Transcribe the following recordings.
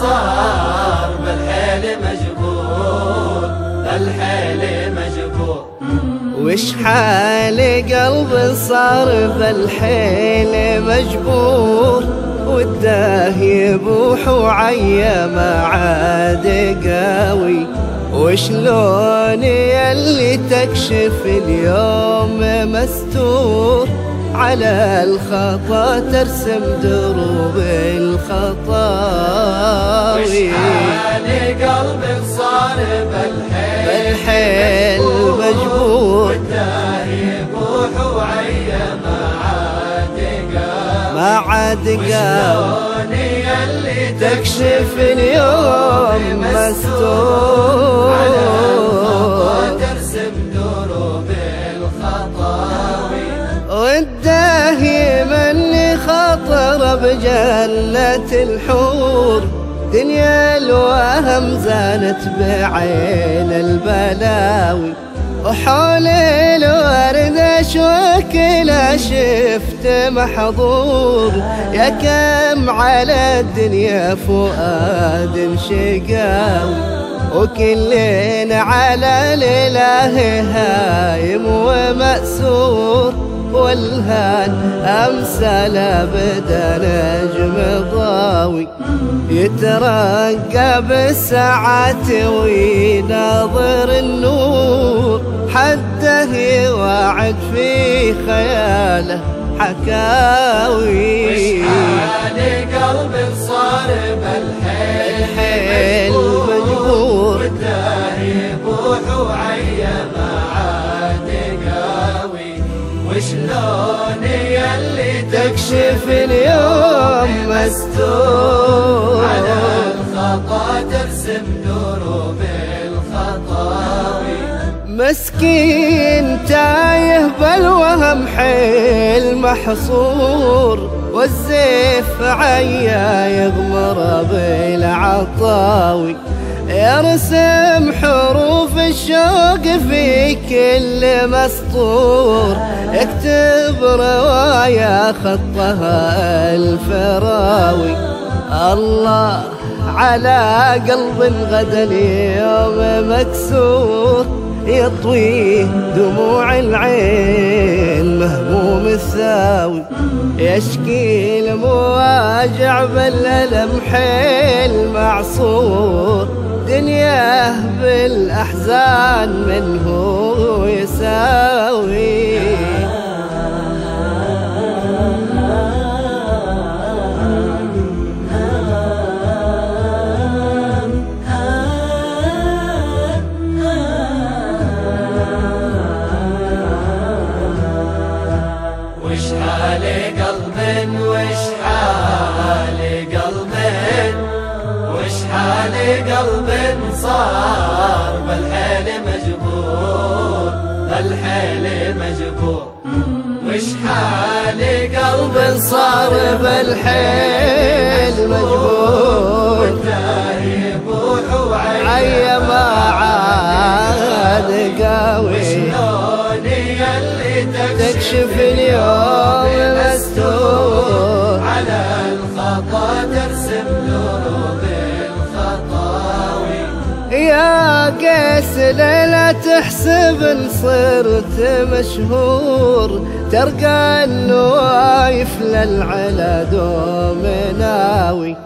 صار بالحيل مجبور بالحيل مجبور. وش حال قلب صار بالحيل مجبور؟ وده يبوح وعيا ما عاد قاوي وشلوني اللي تكشف اليوم مستور؟ على الخطأ ترسم دروب الخطاوي وش حال قلبك صار بالحيل بالحيل مجبور يبوح وعيا ما عاد قام ما عاد شلوني اللي تكشف اليوم مستور. ترسم دروب الخطاوي والداهي اللي خطر بجنة الحور. دنيا الوهم زانت بعين البلاوي. وحول الورد أشوك لا شفت محظور. يا كم على الدنيا فؤاد شقاوي. وكلنا على الإله هايم ومأسور. والهان امثال ابدا نجم ضاوي. يترقى بالساعات ويناظر النور. حده يوعد في خياله حكاوي. حال قلبك صار تكشف اليوم مستور. على الخطا ترسم دروب الخطاوي. مسكين تايه بالوهم حيل محصور والزيف عيا يغمر بالعطاوي. يرسم حروف الشوق في كل مسطور. يكتب روايا خطها الفراوي. الله على قلب غدا اليوم مكسور. يطويه دموع العين مهموم الثاوي. يشكي المواجع بالألم حيل معصور. دنياه بالأحزان منه يساوي. حال قلب صار بالحيل مجبور بالحيل مجبور. وش حال قلب صار بالحيل مجبور. وده يبوح وعيا عيا ما عاد قاوي شلوني اللي تكشف اليوم قيس ليلة تحسب إن صرت مشهور. ترقى النوايف للعلا دوم ناوي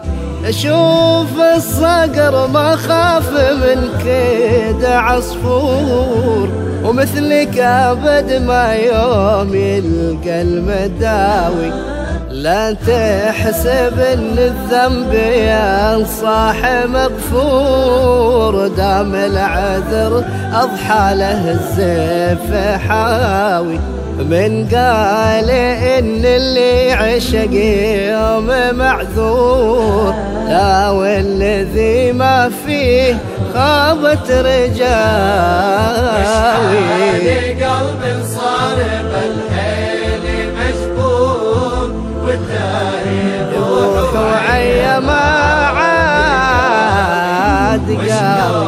أشوف الصقر ما خاف من كيد عصفور. ومثلك أبد ما يوم يلقى المداوي. لا تحسب إن الذنب يا صاح مغفور. دام العذر أضحى له الزيف حاوي. من قال إن اللي عشق يوم معذور. لا والذي ما فيه خابت رجاوي قلب صار ما عاد قال.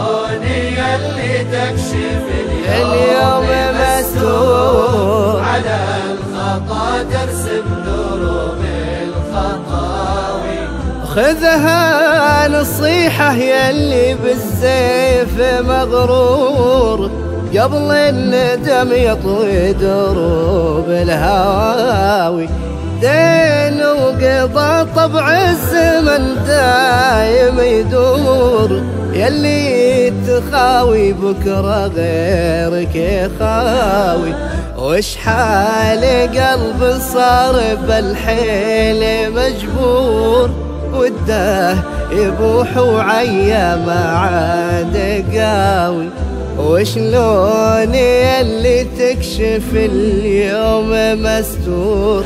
اللي تكشف اليوم مستور على الخطا ترسم دروب الخطاوي. خذها نصيحة يلي بالسيف مغرور. قبل الندم يطوي دروب الهواوي. دين وقضى طبع الزمن دايم يدور. يلي تخاوي بكرة غيرك يخاوي وش حال قلب صار بالحيل مجبور. وده يبوح وعيا ما عاد قاوي. وشلوني اللي تكشف اليوم مستور؟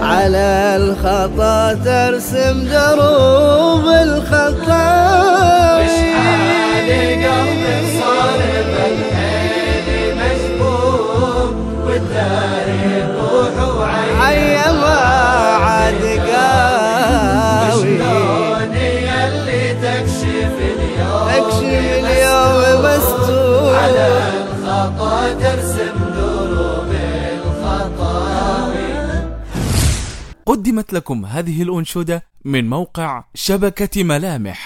على الخطا ترسم دروب الخطا وش حال قلب صار ترسم دروب الخطاوي قدمت لكم هذه الأنشودة من موقع شبكة ملامح.